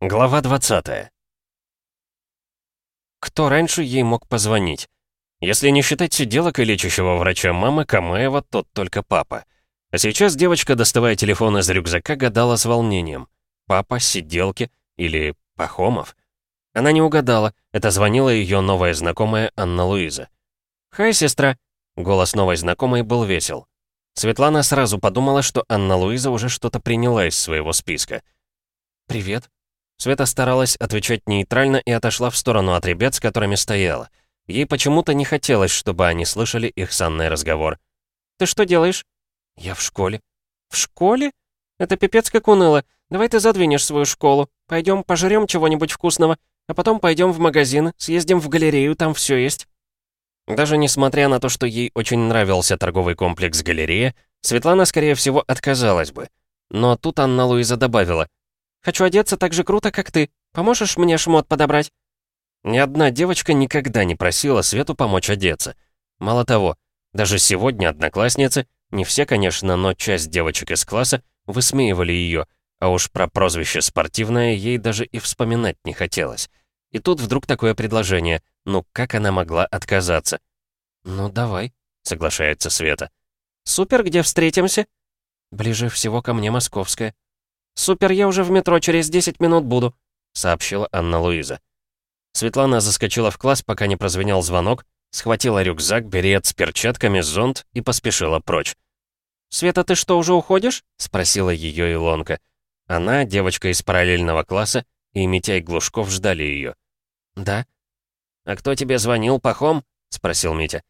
Глава 20 Кто раньше ей мог позвонить? Если не считать сиделок и лечащего врача мамы Камаева, тот только папа. А сейчас девочка, доставая телефон из рюкзака, гадала с волнением. Папа, сиделки или Пахомов? Она не угадала, это звонила ее новая знакомая Анна Луиза. «Хай, сестра!» Голос новой знакомой был весел. Светлана сразу подумала, что Анна Луиза уже что-то приняла из своего списка. «Привет», Света старалась отвечать нейтрально и отошла в сторону от ребят, с которыми стояла. Ей почему-то не хотелось, чтобы они слышали их с Анной разговор. «Ты что делаешь?» «Я в школе». «В школе? Это пипец как уныло. Давай ты задвинешь свою школу. Пойдем пожрем чего-нибудь вкусного, а потом пойдем в магазин, съездим в галерею, там все есть». Даже несмотря на то, что ей очень нравился торговый комплекс галерея, Светлана, скорее всего, отказалась бы. Но тут Анна Луиза добавила, Хочу одеться так же круто, как ты. Поможешь мне шмот подобрать?» Ни одна девочка никогда не просила Свету помочь одеться. Мало того, даже сегодня одноклассницы, не все, конечно, но часть девочек из класса, высмеивали ее, а уж про прозвище «спортивное» ей даже и вспоминать не хотелось. И тут вдруг такое предложение. Ну, как она могла отказаться? «Ну, давай», — соглашается Света. «Супер, где встретимся?» «Ближе всего ко мне Московская», «Супер, я уже в метро, через 10 минут буду», — сообщила Анна-Луиза. Светлана заскочила в класс, пока не прозвенел звонок, схватила рюкзак, берет с перчатками, зонт и поспешила прочь. «Света, ты что, уже уходишь?» — спросила ее Илонка. Она, девочка из параллельного класса, и Митяй Глушков ждали ее. «Да». «А кто тебе звонил, Пахом?» — спросил Митя.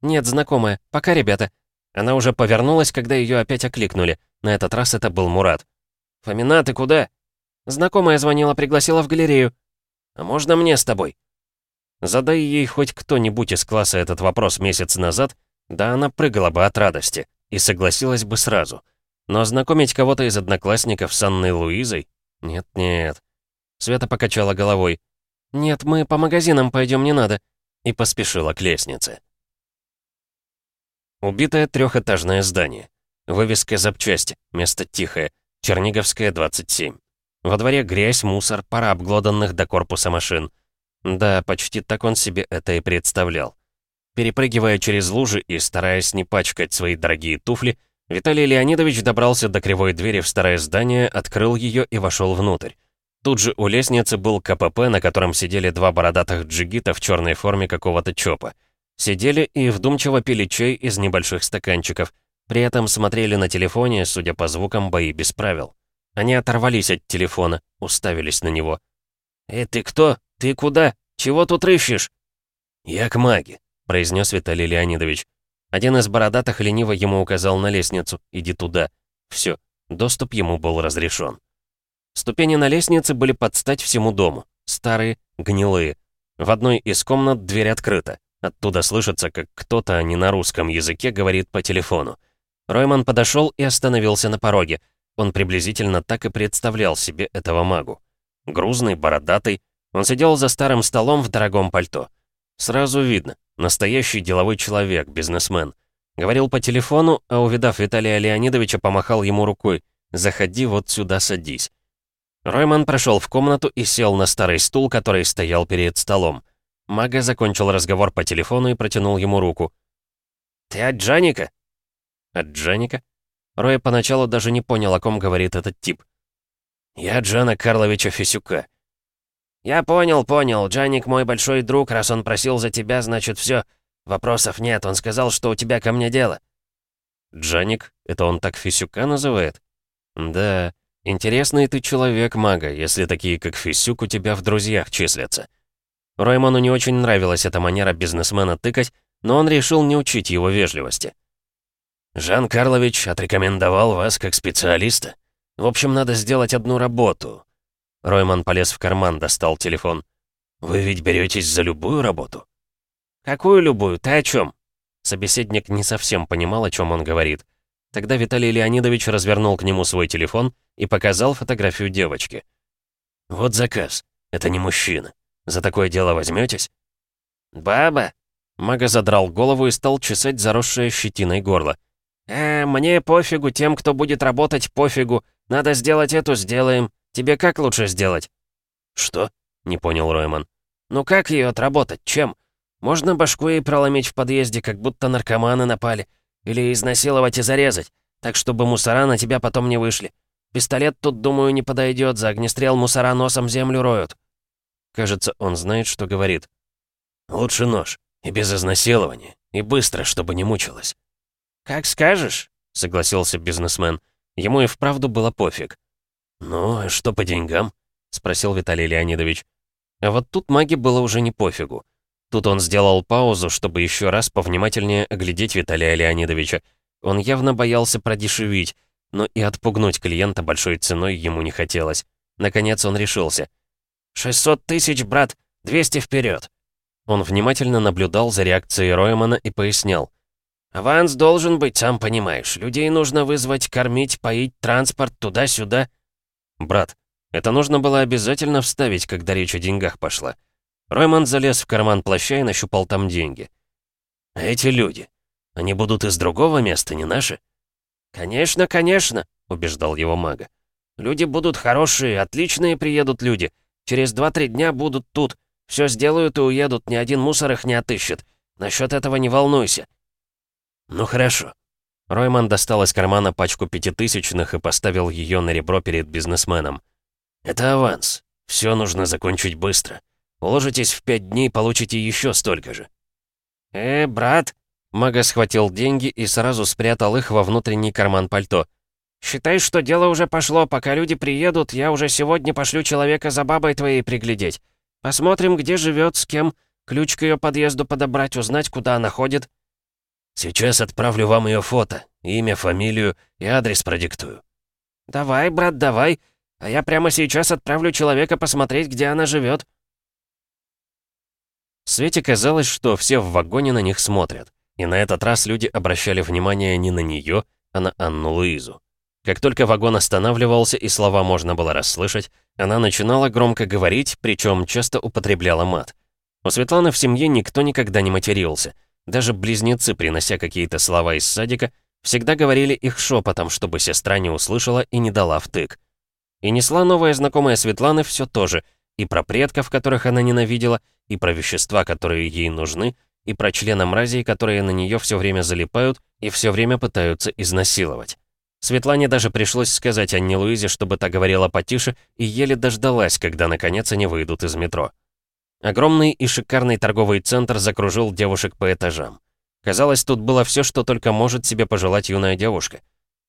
«Нет, знакомая. Пока, ребята». Она уже повернулась, когда ее опять окликнули. На этот раз это был Мурат. «Фомина, ты куда?» «Знакомая звонила, пригласила в галерею». «А можно мне с тобой?» Задай ей хоть кто-нибудь из класса этот вопрос месяц назад, да она прыгала бы от радости и согласилась бы сразу. Но знакомить кого-то из одноклассников с Анной Луизой? Нет-нет. Света покачала головой. «Нет, мы по магазинам пойдем, не надо», и поспешила к лестнице. Убитое трехэтажное здание. Вывеска запчасти, место тихое. Черниговская, 27. Во дворе грязь, мусор, пара обглоданных до корпуса машин. Да, почти так он себе это и представлял. Перепрыгивая через лужи и стараясь не пачкать свои дорогие туфли, Виталий Леонидович добрался до кривой двери в старое здание, открыл ее и вошел внутрь. Тут же у лестницы был КПП, на котором сидели два бородатых джигита в черной форме какого-то ЧОПа. Сидели и вдумчиво пили чай из небольших стаканчиков – при этом смотрели на телефоне, судя по звукам, бои без правил. Они оторвались от телефона, уставились на него. «Эй, ты кто? Ты куда? Чего тут рыщешь?» «Я к маге», — произнес Виталий Леонидович. Один из бородатых лениво ему указал на лестницу. «Иди туда». Все, доступ ему был разрешен. Ступени на лестнице были под стать всему дому. Старые, гнилые. В одной из комнат дверь открыта. Оттуда слышится, как кто-то, не на русском языке, говорит по телефону. Ройман подошел и остановился на пороге. Он приблизительно так и представлял себе этого магу. Грузный, бородатый, он сидел за старым столом в дорогом пальто. Сразу видно, настоящий деловой человек, бизнесмен. Говорил по телефону, а увидав Виталия Леонидовича, помахал ему рукой. «Заходи вот сюда, садись». Ройман прошел в комнату и сел на старый стул, который стоял перед столом. Мага закончил разговор по телефону и протянул ему руку. «Ты от Джаника?» От Джаника? Рой поначалу даже не понял, о ком говорит этот тип. «Я Джана Карловича Фисюка». «Я понял, понял. Джаник мой большой друг, раз он просил за тебя, значит все. Вопросов нет, он сказал, что у тебя ко мне дело». «Джаник? Это он так Фисюка называет?» «Да, интересный ты человек, мага, если такие, как Фисюк, у тебя в друзьях числятся». Роймону не очень нравилась эта манера бизнесмена тыкать, но он решил не учить его вежливости. Жан Карлович отрекомендовал вас как специалиста. В общем, надо сделать одну работу. Ройман полез в карман, достал телефон. Вы ведь беретесь за любую работу? Какую любую? Ты о чем? Собеседник не совсем понимал, о чем он говорит. Тогда Виталий Леонидович развернул к нему свой телефон и показал фотографию девочки. «Вот заказ. Это не мужчина. За такое дело возьметесь?» «Баба!» Мага задрал голову и стал чесать заросшее щетиной горло. «Э, мне пофигу, тем, кто будет работать, пофигу. Надо сделать эту, сделаем. Тебе как лучше сделать?» «Что?» — не понял Ройман. «Ну как ее отработать? Чем? Можно башку ей проломить в подъезде, как будто наркоманы напали. Или изнасиловать и зарезать, так чтобы мусора на тебя потом не вышли. Пистолет тут, думаю, не подойдет, за огнестрел мусора носом землю роют». Кажется, он знает, что говорит. «Лучше нож. И без изнасилования. И быстро, чтобы не мучилась». «Как скажешь», — согласился бизнесмен. Ему и вправду было пофиг. «Ну, а что по деньгам?» — спросил Виталий Леонидович. А вот тут маге было уже не пофигу. Тут он сделал паузу, чтобы еще раз повнимательнее оглядеть Виталия Леонидовича. Он явно боялся продешевить, но и отпугнуть клиента большой ценой ему не хотелось. Наконец он решился. «Шестьсот тысяч, брат! Двести вперед!» Он внимательно наблюдал за реакцией Роймана и пояснял. «Аванс должен быть, сам понимаешь. Людей нужно вызвать, кормить, поить, транспорт, туда-сюда». «Брат, это нужно было обязательно вставить, когда речь о деньгах пошла». Ройман залез в карман плаща и нащупал там деньги. «А эти люди, они будут из другого места, не наши?» «Конечно, конечно», — убеждал его мага. «Люди будут хорошие, отличные приедут люди. Через два-три дня будут тут. Все сделают и уедут, ни один мусор их не отыщет. Насчет этого не волнуйся». «Ну хорошо». Ройман достал из кармана пачку пятитысячных и поставил ее на ребро перед бизнесменом. «Это аванс. Все нужно закончить быстро. Уложитесь в пять дней, получите еще столько же». «Э, брат», Мага схватил деньги и сразу спрятал их во внутренний карман пальто. «Считай, что дело уже пошло. Пока люди приедут, я уже сегодня пошлю человека за бабой твоей приглядеть. Посмотрим, где живет, с кем, ключ к ее подъезду подобрать, узнать, куда она ходит». «Сейчас отправлю вам ее фото, имя, фамилию и адрес продиктую». «Давай, брат, давай. А я прямо сейчас отправлю человека посмотреть, где она живет. Свете казалось, что все в вагоне на них смотрят. И на этот раз люди обращали внимание не на нее, а на Анну Луизу. Как только вагон останавливался и слова можно было расслышать, она начинала громко говорить, причем часто употребляла мат. У Светланы в семье никто никогда не матерился. Даже близнецы, принося какие-то слова из садика, всегда говорили их шепотом, чтобы сестра не услышала и не дала втык. И несла новая знакомая Светланы все то же, и про предков, которых она ненавидела, и про вещества, которые ей нужны, и про члена мразей, которые на нее все время залипают и все время пытаются изнасиловать. Светлане даже пришлось сказать Анне Луизе, чтобы та говорила потише, и еле дождалась, когда наконец они выйдут из метро. Огромный и шикарный торговый центр закружил девушек по этажам. Казалось, тут было все, что только может себе пожелать юная девушка.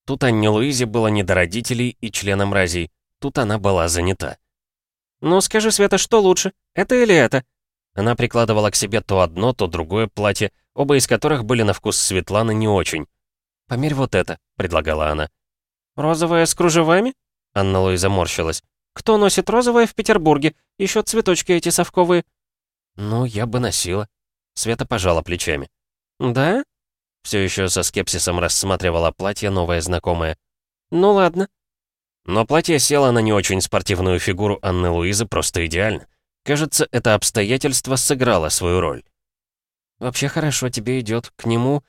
Тут Анне Луизе было не до родителей и члена мразей. Тут она была занята. «Ну скажи, Света, что лучше, это или это?» Она прикладывала к себе то одно, то другое платье, оба из которых были на вкус Светланы не очень. «Померь вот это», — предлагала она. «Розовое с кружевами?» Анна Луиза морщилась. «Кто носит розовое в Петербурге? Еще цветочки эти совковые». «Ну, я бы носила». Света пожала плечами. «Да?» Все еще со скепсисом рассматривала платье новое знакомое. «Ну ладно». Но платье село на не очень спортивную фигуру Анны Луизы просто идеально. Кажется, это обстоятельство сыграло свою роль. «Вообще хорошо тебе идет к нему.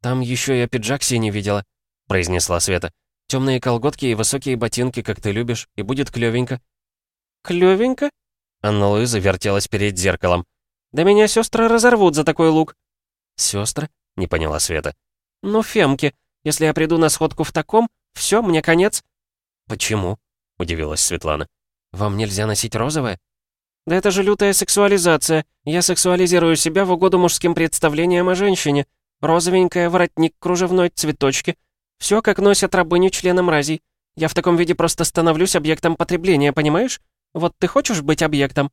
Там еще я пиджак синий видела», — произнесла Света. Темные колготки и высокие ботинки, как ты любишь, и будет клёвенько». «Клёвенько?» Анна Луиза вертелась перед зеркалом. «Да меня сестры разорвут за такой лук». «Сестры?» — не поняла Света. «Ну, Фемки, если я приду на сходку в таком, все, мне конец». «Почему?» — удивилась Светлана. «Вам нельзя носить розовое?» Да это же лютая сексуализация. Я сексуализирую себя в угоду мужским представлениям о женщине. Розовенькая, воротник, кружевной, цветочки. Все, как носят рабыню члены мразей. Я в таком виде просто становлюсь объектом потребления, понимаешь? Вот ты хочешь быть объектом?»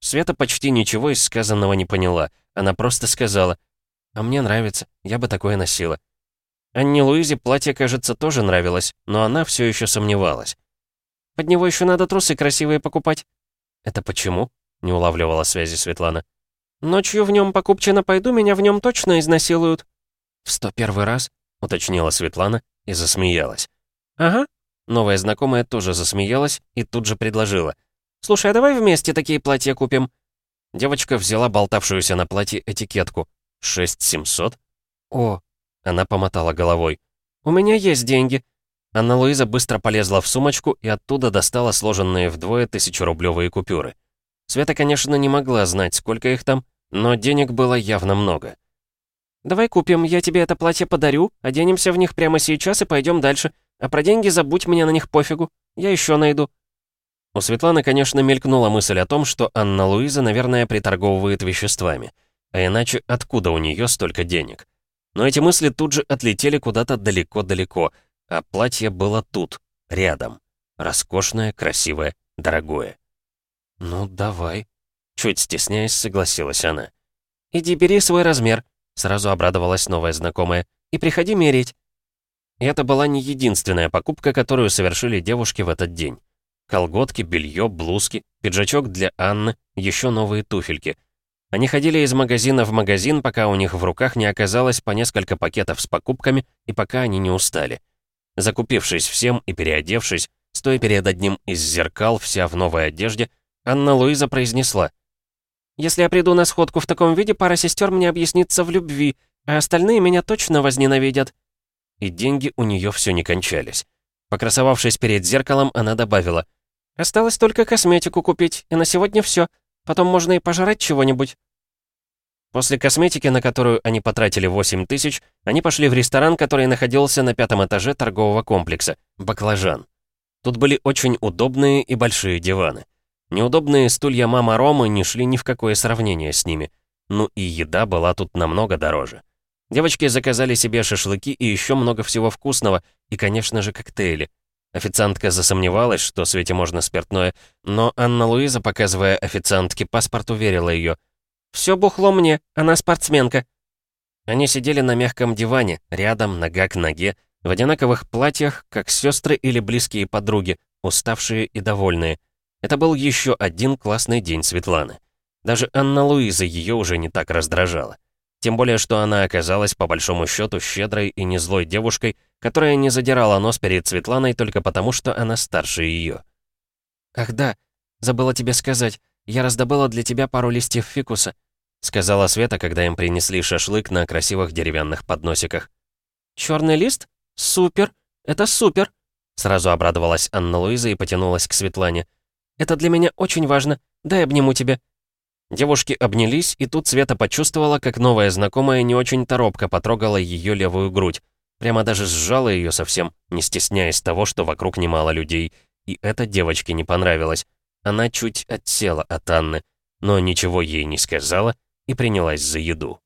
Света почти ничего из сказанного не поняла. Она просто сказала, «А мне нравится, я бы такое носила». Анне Луизе платье, кажется, тоже нравилось, но она все еще сомневалась. «Под него еще надо трусы красивые покупать», «Это почему?» — не улавливала связи Светлана. «Ночью в нем покупчино пойду, меня в нем точно изнасилуют». «В сто первый раз?» — уточнила Светлана и засмеялась. «Ага». Новая знакомая тоже засмеялась и тут же предложила. «Слушай, а давай вместе такие платья купим?» Девочка взяла болтавшуюся на платье этикетку. «Шесть семьсот?» «О!» Она помотала головой. «У меня есть деньги. Анна-Луиза быстро полезла в сумочку и оттуда достала сложенные вдвое тысячерублевые купюры. Света, конечно, не могла знать, сколько их там, но денег было явно много. «Давай купим, я тебе это платье подарю, оденемся в них прямо сейчас и пойдем дальше. А про деньги забудь, мне на них пофигу. Я еще найду». У Светланы, конечно, мелькнула мысль о том, что Анна-Луиза, наверное, приторговывает веществами. А иначе откуда у нее столько денег? Но эти мысли тут же отлетели куда-то далеко-далеко, а платье было тут, рядом. Роскошное, красивое, дорогое. «Ну, давай», — чуть стесняясь, согласилась она. «Иди бери свой размер», — сразу обрадовалась новая знакомая, «и приходи мерить». И это была не единственная покупка, которую совершили девушки в этот день. Колготки, белье, блузки, пиджачок для Анны, еще новые туфельки. Они ходили из магазина в магазин, пока у них в руках не оказалось по несколько пакетов с покупками и пока они не устали. Закупившись всем и переодевшись, стоя перед одним из зеркал, вся в новой одежде, Анна Луиза произнесла. «Если я приду на сходку в таком виде, пара сестер мне объяснится в любви, а остальные меня точно возненавидят». И деньги у нее все не кончались. Покрасовавшись перед зеркалом, она добавила — Осталось только косметику купить, и на сегодня все. Потом можно и пожрать чего-нибудь». После косметики, на которую они потратили 8 тысяч, они пошли в ресторан, который находился на пятом этаже торгового комплекса «Баклажан». Тут были очень удобные и большие диваны. Неудобные стулья мама Ромы не шли ни в какое сравнение с ними. Ну и еда была тут намного дороже. Девочки заказали себе шашлыки и еще много всего вкусного, и, конечно же, коктейли. Официантка засомневалась, что Свете можно спиртное, но Анна-Луиза, показывая официантке паспорт, уверила ее. «Все бухло мне, она спортсменка». Они сидели на мягком диване, рядом, нога к ноге, в одинаковых платьях, как сестры или близкие подруги, уставшие и довольные. Это был еще один классный день Светланы. Даже Анна-Луиза ее уже не так раздражала. Тем более, что она оказалась, по большому счету, щедрой и не злой девушкой, которая не задирала нос перед Светланой только потому, что она старше ее. «Ах да, забыла тебе сказать, я раздобыла для тебя пару листьев фикуса», сказала Света, когда им принесли шашлык на красивых деревянных подносиках. «Черный лист? Супер! Это супер!» Сразу обрадовалась Анна-Луиза и потянулась к Светлане. «Это для меня очень важно. Дай обниму тебя». Девушки обнялись, и тут Света почувствовала, как новая знакомая не очень торопко потрогала ее левую грудь. Прямо даже сжала ее совсем, не стесняясь того, что вокруг немало людей. И это девочке не понравилось. Она чуть отсела от Анны, но ничего ей не сказала и принялась за еду.